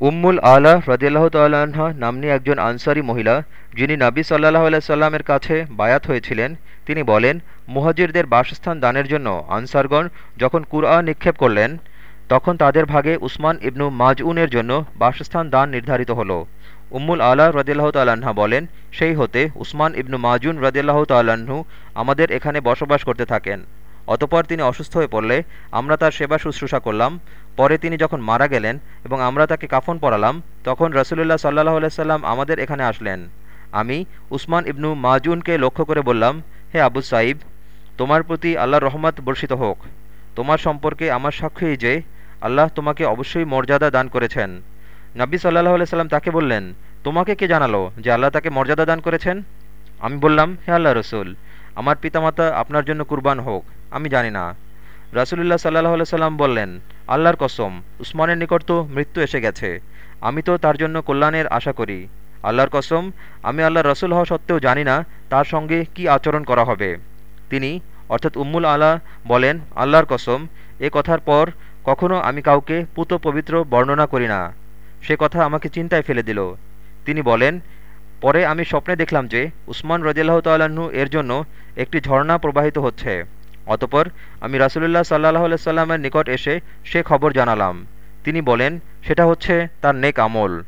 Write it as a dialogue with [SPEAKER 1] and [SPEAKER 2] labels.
[SPEAKER 1] উম্মুল আলা রদিয়াল্লাহ তাল্লাহা নাম্নী একজন আনসারী মহিলা, যিনি নাবী সাল্লাহ আলাইসাল্লামের কাছে বায়াত হয়েছিলেন। তিনি বলেন, মুহাজিরদের বাসস্থান দানের জন্য আনসারগণ যখন কুরআ নিক্ষেপ করলেন, তখন তাদের ভাগে উসমান ইবনু মাজউনের জন্য বাসস্থান দান নির্ধারিত হল। উম্মুল আলা রদিল্লাহ তাল্লাহা বলেন, সেই হতে উসমান ইবনু মাজুন রদিল্লাহ তাল্লাহ্ন আমাদের এখানে বসবাস করতে থাকেন। অতপর তিনি অসুস্থ হয়ে পড়লে আমরা তার সেবা শুশ্রূষা করলাম। পরে তিনি যখন মারা গেলেন এবং আমরা তাকে কাফন পরালাম, তখন রসুলুল্লাহ সাল্লাহ আলাইসাল্লাম আমাদের এখানে আসলেন। আমি উসমান ইবনু মাজুনকে লক্ষ্য করে বললাম, হে আবু সাইব, তোমার প্রতি আল্লাহর রহমত বর্ষিত হোক। তোমার সম্পর্কে আমার সাক্ষী যে, আল্লাহ তোমাকে অবশ্যই মর্যাদা দান করেছেন। নব্বী সাল্লাহ আলাইসাল্লাম তাকে বললেন, তোমাকে কে জানালো যে আল্লাহ তাকে মর্যাদা দান করেছেন? আমি বললাম, হে আল্লাহ রসুল, আমার পিতামাতা আপনার জন্য কুরবান হোক। আমি জানি না। রাসুলুল্লাহ সাল্লাহ সাল্লাম বললেন, আল্লাহর কসম, উসমানের নিকট তো মৃত্যু এসে গেছে। আমি তো তার জন্য কল্যাণের আশা করি। আল্লাহর কসম, আমি আল্লাহ রসুল হওয়া সত্ত্বেও জানি না তার সঙ্গে কি আচরণ করা হবে। তিনি, অর্থাৎ উম্মুল আলা, বলেন, আল্লাহর কসম, এ কথার পর কখনও আমি কাউকে পুত পবিত্র বর্ণনা করি না। সে কথা আমাকে চিন্তায় ফেলে দিল। তিনি বলেন, পরে আমি স্বপ্নে দেখলাম যে উসমান রদিল্লাহ তাল্লাহ্ন এর জন্য একটি ঝর্ণা প্রবাহিত হচ্ছে। অতপর আমি রাসুলুল্লাহ সাল্লাহ সাল্লামের নিকট এসে সে খবর জানালাম। তিনি বলেন, সেটা হচ্ছে তার নেক আমল।